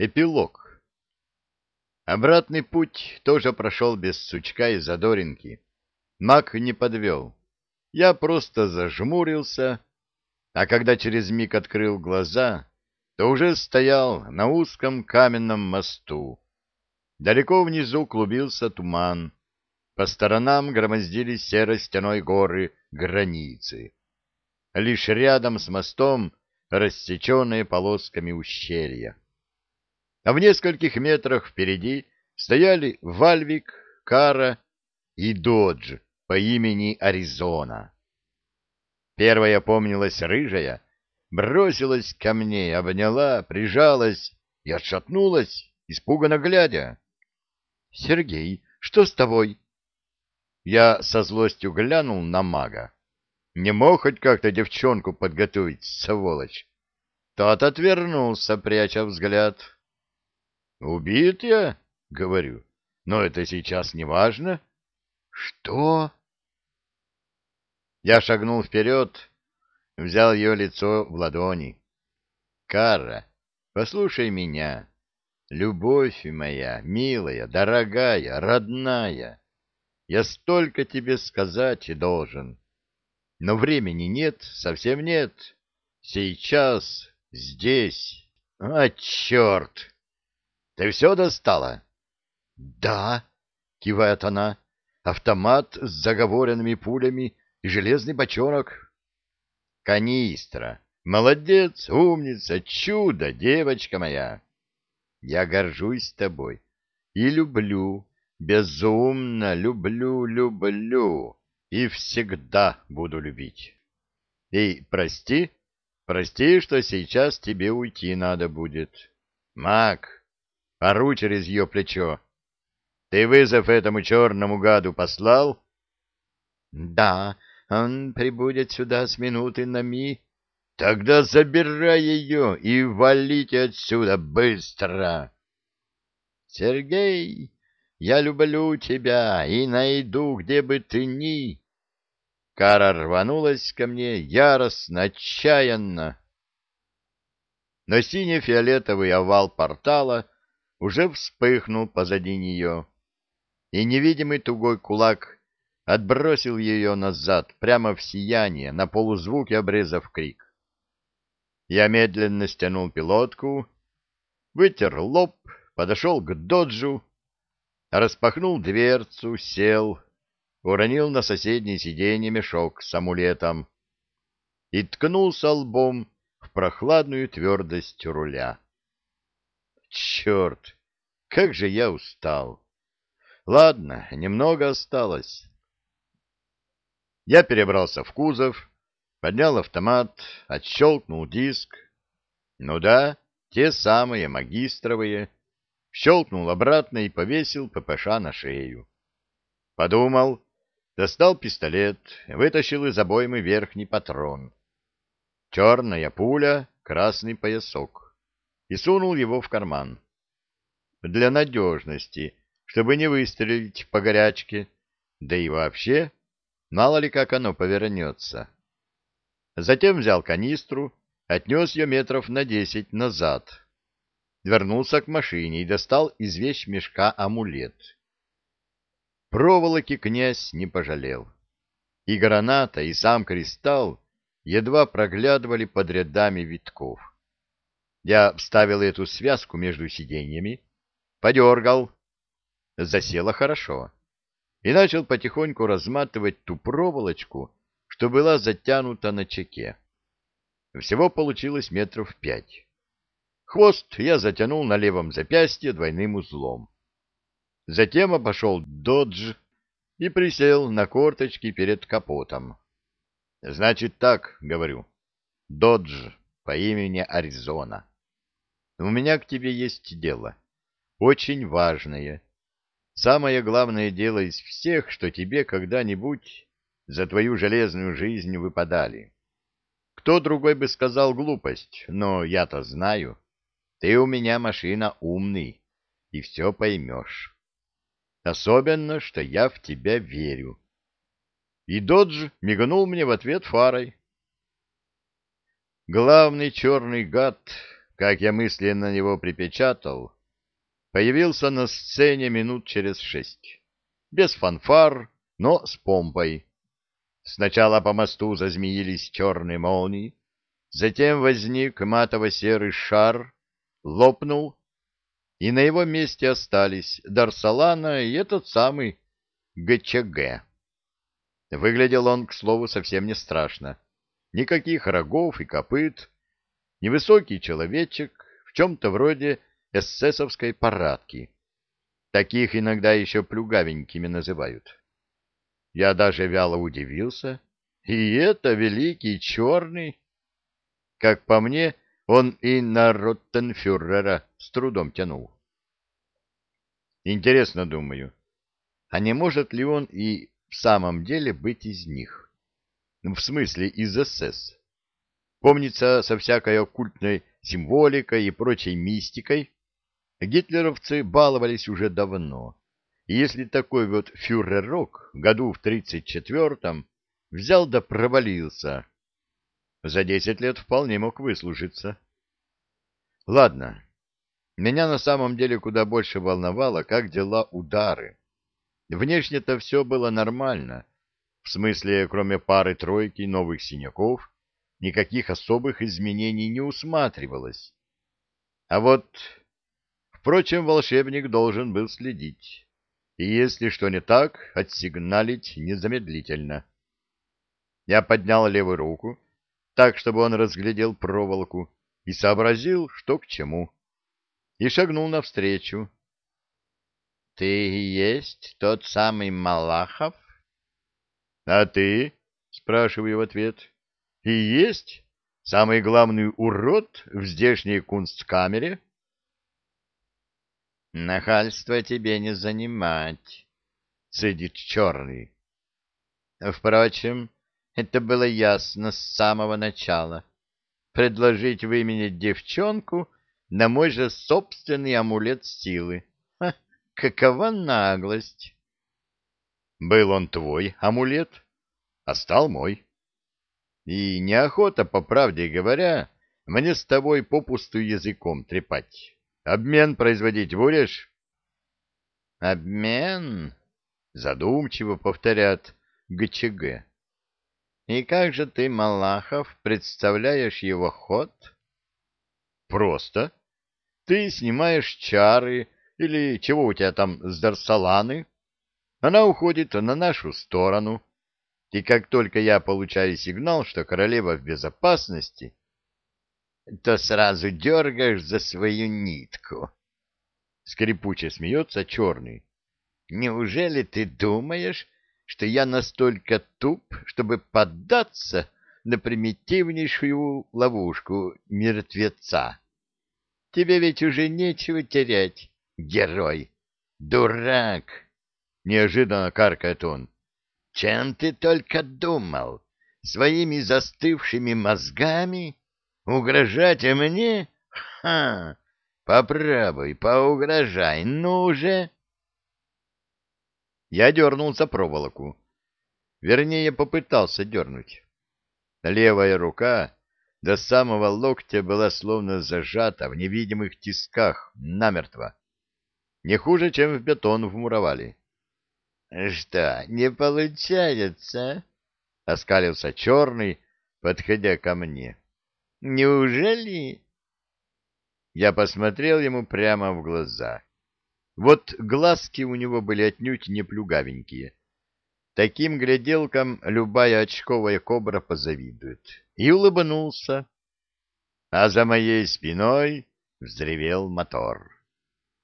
Эпилог. Обратный путь тоже прошел без сучка и задоринки. Маг не подвел. Я просто зажмурился, а когда через миг открыл глаза, то уже стоял на узком каменном мосту. Далеко внизу клубился туман. По сторонам громоздились серо-стеной горы границы. Лишь рядом с мостом рассеченные полосками ущелья. А в нескольких метрах впереди стояли Вальвик, Кара и Додж по имени Аризона. Первая помнилась рыжая, бросилась ко мне, обняла, прижалась и отшатнулась, испуганно глядя. — Сергей, что с тобой? Я со злостью глянул на мага. Не мог хоть как-то девчонку подготовить, сволочь. Тот отвернулся, пряча взгляд. — Убит я? — говорю. — Но это сейчас не важно. — Что? Я шагнул вперед, взял ее лицо в ладони. — Кара, послушай меня. Любовь моя, милая, дорогая, родная. Я столько тебе сказать и должен. Но времени нет, совсем нет. Сейчас, здесь. А, черт! Ты все достала? Да, кивает она. Автомат с заговоренными пулями и железный бочонок. Канистра. Молодец, умница, чудо, девочка моя. Я горжусь тобой и люблю, безумно люблю, люблю и всегда буду любить. И прости, прости, что сейчас тебе уйти надо будет. Мак, ору через ее плечо. Ты вызов этому черному гаду послал? Да, он прибудет сюда с минуты на ми. Тогда забирай ее и валите отсюда быстро. Сергей, я люблю тебя и найду, где бы ты ни. Кара рванулась ко мне яростно, отчаянно. Но сине-фиолетовый овал портала уже вспыхнул позади нее, и невидимый тугой кулак отбросил ее назад, прямо в сияние, на полузвуке обрезав крик. Я медленно стянул пилотку, вытер лоб, подошел к доджу, распахнул дверцу, сел, уронил на соседнее сиденье мешок с амулетом и ткнулся лбом в прохладную твердость руля. Черт, как же я устал! Ладно, немного осталось. Я перебрался в кузов, поднял автомат, отщелкнул диск. Ну да, те самые магистровые, щелкнул обратно и повесил ППШ на шею. Подумал, достал пистолет, вытащил из обоймы верхний патрон. Черная пуля, красный поясок. И сунул его в карман. Для надежности, чтобы не выстрелить по горячке, да и вообще, мало ли как оно повернется. Затем взял канистру, отнес ее метров на десять назад вернулся к машине и достал из вещмешка амулет. Проволоки князь не пожалел. И граната, и сам кристалл едва проглядывали под рядами витков. Я вставил эту связку между сиденьями, подергал, засело хорошо, и начал потихоньку разматывать ту проволочку, что была затянута на чеке. Всего получилось метров пять. Хвост я затянул на левом запястье двойным узлом. Затем обошел додж и присел на корточки перед капотом. Значит так, говорю, додж по имени Аризона. У меня к тебе есть дело, очень важное. Самое главное дело из всех, что тебе когда-нибудь за твою железную жизнь выпадали. Кто другой бы сказал глупость, но я-то знаю. Ты у меня машина умный, и все поймешь. Особенно, что я в тебя верю. И Додж мигнул мне в ответ фарой. Главный черный гад как я мысленно его припечатал, появился на сцене минут через шесть. Без фанфар, но с помпой. Сначала по мосту зазмеились черные молнии, затем возник матово-серый шар, лопнул, и на его месте остались Дарсалана и этот самый ГЧГ. Выглядел он, к слову, совсем не страшно. Никаких рогов и копыт, невысокий человечек, в чем-то вроде эсэсовской парадки. Таких иногда еще плюгавенькими называют. Я даже вяло удивился. И это великий черный. Как по мне, он и на Роттенфюрера с трудом тянул. Интересно, думаю, а не может ли он и в самом деле быть из них? В смысле, из СС. Помнится, со всякой оккультной символикой и прочей мистикой гитлеровцы баловались уже давно. И если такой вот фюрерок году в 34-м взял да провалился, за десять лет вполне мог выслужиться. Ладно, меня на самом деле куда больше волновало, как дела удары. Внешне-то все было нормально, в смысле, кроме пары-тройки новых синяков, никаких особых изменений не усматривалось. А вот, впрочем, волшебник должен был следить. И если что не так, отсигналить незамедлительно. Я поднял левую руку, так, чтобы он разглядел проволоку, и сообразил, что к чему, и шагнул навстречу. — Ты и есть тот самый Малахов? — А ты? — спрашиваю в ответ. — И есть самый главный урод в здешней кунсткамере? — Нахальство тебе не занимать, — цедит черный. Впрочем, это было ясно с самого начала. Предложить выменять девчонку на мой же собственный амулет силы. Ха, какова наглость! Был он твой амулет, а стал мой. И неохота, по правде говоря, мне с тобой попусту языком трепать. Обмен производить будешь? Обмен? Задумчиво повторят ГЧГ. И как же ты, Малахов, представляешь его ход? Просто. Ты снимаешь чары или чего у тебя там с Дарсаланы. Она уходит на нашу сторону. И как только я получаю сигнал, что королева в безопасности, то сразу дергаешь за свою нитку. Скрипуче смеется черный. Неужели ты думаешь, что я настолько туп, чтобы поддаться на примитивнейшую ловушку мертвеца. Тебе ведь уже нечего терять, герой. Дурак! Неожиданно каркает он. Чем ты только думал? Своими застывшими мозгами? Угрожать мне? Ха! Попробуй, поугрожай, ну же! Я дернул за проволоку. Вернее, попытался дернуть. Левая рука до самого локтя была словно зажата в невидимых тисках намертво. Не хуже, чем в бетон вмуровали. — Что, не получается? — оскалился черный, подходя ко мне. — Неужели? Я посмотрел ему прямо в глаза. Вот глазки у него были отнюдь не плюгавенькие. Таким гляделкам любая очковая кобра позавидует. И улыбнулся. А за моей спиной взревел мотор.